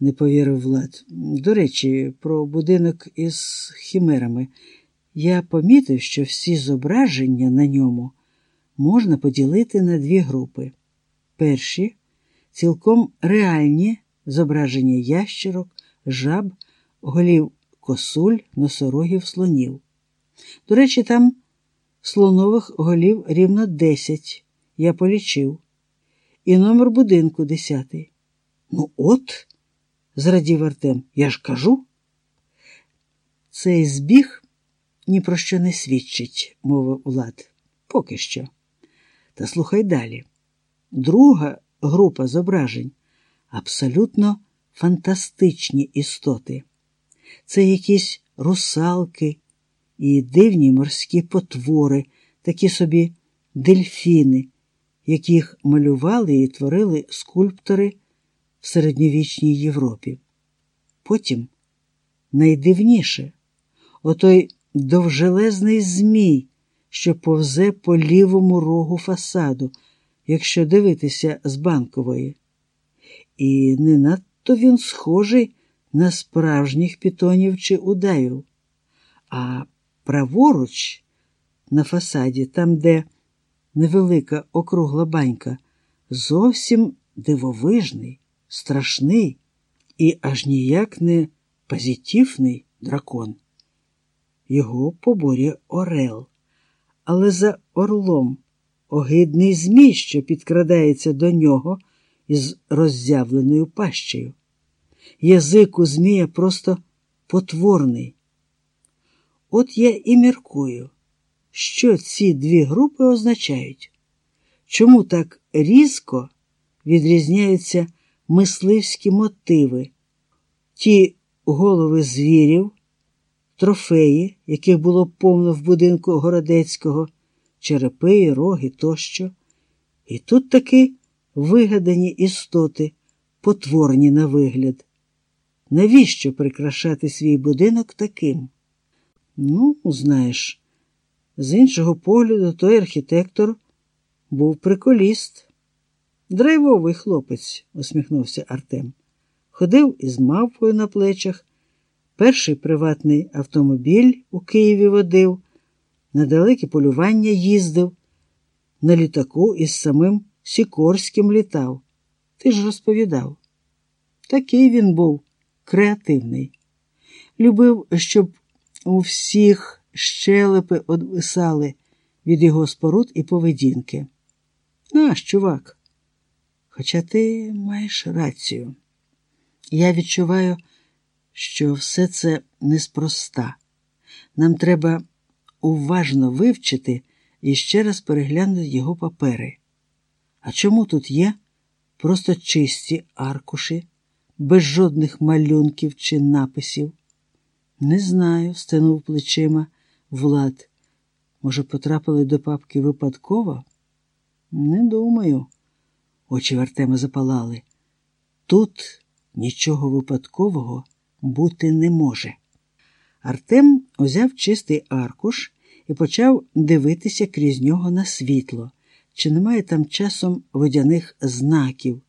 не повірив Влад. До речі, про будинок із хімерами. Я помітив, що всі зображення на ньому можна поділити на дві групи. Перші цілком реальні зображення ящерок, жаб, голів косуль, носорогів, слонів. До речі, там слонових голів рівно десять, я полічив, і номер будинку десятий. Ну, от, зрадів Артем, я ж кажу. Цей збіг ні про що не свідчить, мовив Влад. Поки що. Та слухай далі. Друга група зображень абсолютно фантастичні істоти. Це якісь русалки і дивні морські потвори, такі собі дельфіни, яких малювали і творили скульптори середньовічній Європі. Потім найдивніше отой довжелезний змій, що повзе по лівому рогу фасаду, якщо дивитися з банкової. І не надто він схожий на справжніх пітонів чи удаїв, а праворуч на фасаді, там, де невелика округла банька, зовсім дивовижний, страшний і аж ніяк не позитивний дракон. Його поборює Орел, але за орлом огидний змій, що підкрадається до нього із роззявленою пащею. Язик у Змія просто потворний. От я і міркую, що ці дві групи означають, чому так різко відрізняються мисливські мотиви, ті голови звірів, трофеї, яких було повно в будинку Городецького, черепи, роги тощо. І тут таки вигадані істоти, потворні на вигляд. Навіщо прикрашати свій будинок таким? Ну, знаєш, з іншого погляду, той архітектор був приколіст. Драйвовий хлопець, усміхнувся Артем. Ходив із мавпою на плечах, перший приватний автомобіль у Києві водив, на далекі полювання їздив, на літаку із самим Сікорським літав. Ти ж розповідав. Такий він був креативний. Любив, щоб у всіх щелепи одвисали від його споруд і поведінки. Наш, чувак. Хоча ти маєш рацію. Я відчуваю, що все це неспроста. Нам треба уважно вивчити і ще раз переглянути його папери. А чому тут є просто чисті аркуші, без жодних малюнків чи написів? Не знаю, стенув плечима Влад. Може, потрапили до папки випадково? Не думаю. Очі Артема запалали. Тут нічого випадкового бути не може. Артем узяв чистий аркуш і почав дивитися крізь нього на світло, чи немає там часом водяних знаків,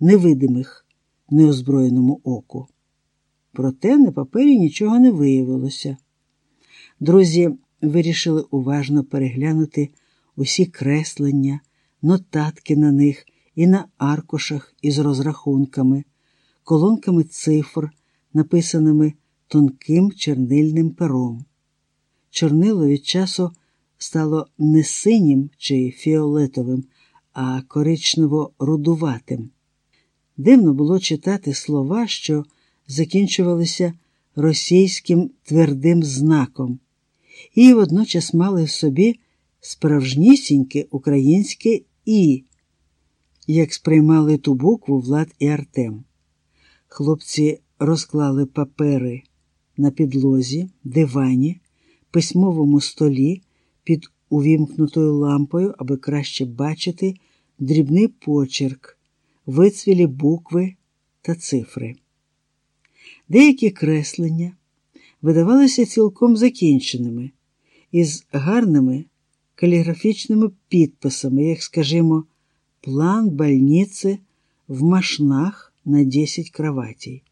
невидимих неозброєному оку. Проте на папері нічого не виявилося. Друзі вирішили уважно переглянути усі креслення, нотатки на них і на аркушах із розрахунками, колонками цифр, написаними тонким чернильним пером. Чорнило від часу стало не синім чи фіолетовим, а коричнево-рудуватим. Дивно було читати слова, що закінчувалися російським твердим знаком, і водночас мали в собі справжнісіньке українське І, як сприймали ту букву Влад і Артем. Хлопці розклали папери на підлозі, дивані, письмовому столі під увімкнутою лампою, аби краще бачити дрібний почерк, вицвілі букви та цифри. Деякі креслення видавалися цілком закінченими, із гарними каліграфічними підписами, як, скажімо, план больницы в Машнах на 10 кроватей.